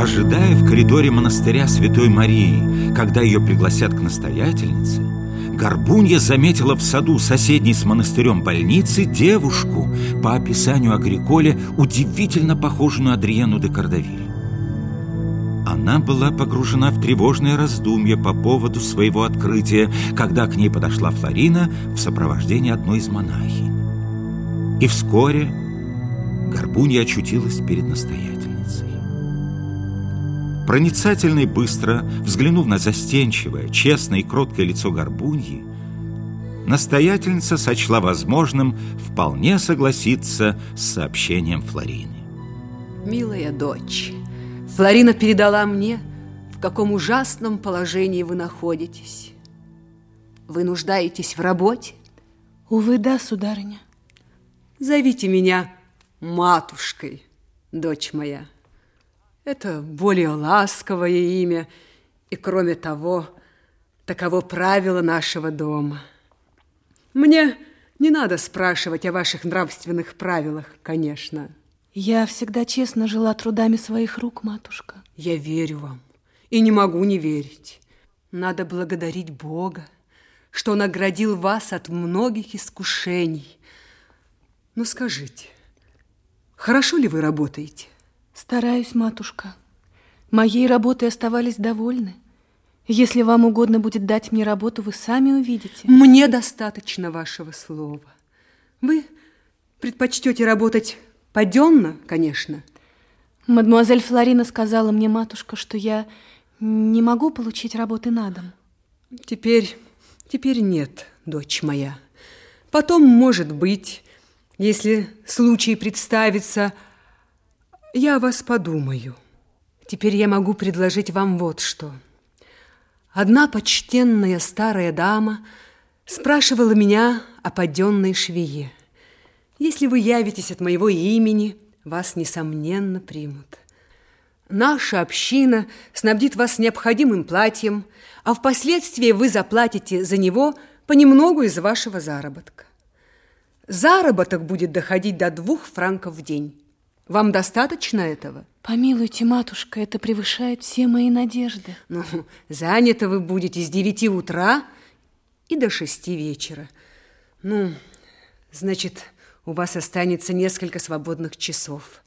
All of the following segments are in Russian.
Ожидая в коридоре монастыря Святой Марии, когда ее пригласят к настоятельнице, Горбунья заметила в саду соседней с монастырем больницы девушку, по описанию Агриколя, удивительно похожую на Адриену де Кардавиль. Она была погружена в тревожное раздумье по поводу своего открытия, когда к ней подошла Флорина в сопровождении одной из монахинь. И вскоре Горбунья очутилась перед настоятельницей. Проницательно и быстро, взглянув на застенчивое, честное и кроткое лицо Горбуньи, настоятельница сочла возможным вполне согласиться с сообщением Флорины. Милая дочь, Флорина передала мне, в каком ужасном положении вы находитесь. Вы нуждаетесь в работе? Увы, да, сударыня. Зовите меня матушкой, дочь моя. Это более ласковое имя, и кроме того, таково правило нашего дома. Мне не надо спрашивать о ваших нравственных правилах, конечно. Я всегда честно жила трудами своих рук, матушка. Я верю вам и не могу не верить. Надо благодарить Бога, что Он оградил вас от многих искушений, ну, скажите, хорошо ли вы работаете? Стараюсь, матушка. Моей работой оставались довольны. Если вам угодно будет дать мне работу, вы сами увидите. Мне достаточно вашего слова. Вы предпочтете работать паденно, конечно. Мадемуазель Флорина сказала мне, матушка, что я не могу получить работы на дом. Теперь, теперь нет, дочь моя. Потом, может быть, если случай представится, я о вас подумаю. Теперь я могу предложить вам вот что. Одна почтенная старая дама спрашивала меня о паденной швее. Если вы явитесь от моего имени, вас, несомненно, примут. Наша община снабдит вас необходимым платьем, а впоследствии вы заплатите за него понемногу из вашего заработка. Заработок будет доходить до двух франков в день. Вам достаточно этого? Помилуйте, матушка, это превышает все мои надежды. Ну, заняты вы будете с девяти утра и до шести вечера. Ну, значит, у вас останется несколько свободных часов.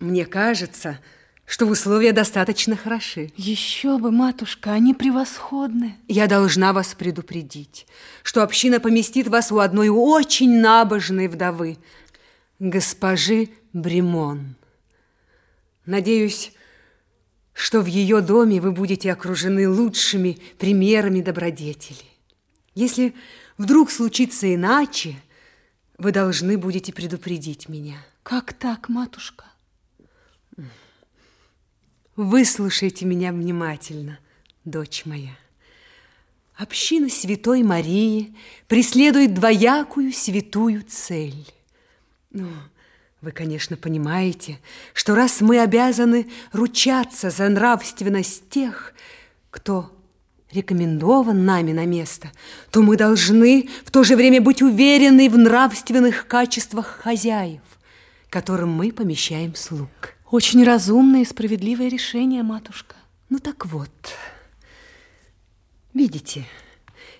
Мне кажется, что условия достаточно хороши. Еще бы, матушка, они превосходны. Я должна вас предупредить, что община поместит вас у одной очень набожной вдовы, госпожи Бремон. Надеюсь, что в ее доме вы будете окружены лучшими примерами добродетели. Если вдруг случится иначе, вы должны будете предупредить меня. Как так, матушка? Выслушайте меня внимательно, дочь моя. Община Святой Марии преследует двоякую святую цель. Ну, вы, конечно, понимаете, что раз мы обязаны ручаться за нравственность тех, кто рекомендован нами на место, то мы должны в то же время быть уверены в нравственных качествах хозяев, которым мы помещаем слуг. Очень разумное и справедливое решение, матушка. Ну так вот, видите,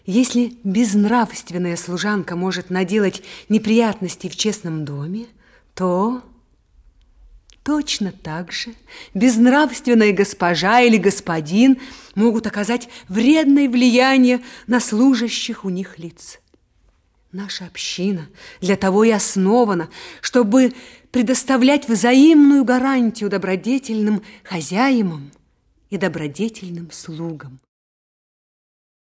если безнравственная служанка может наделать неприятности в честном доме, то точно так же безнравственная госпожа или господин могут оказать вредное влияние на служащих у них лиц. Наша община для того и основана, чтобы предоставлять взаимную гарантию добродетельным хозяевам и добродетельным слугам.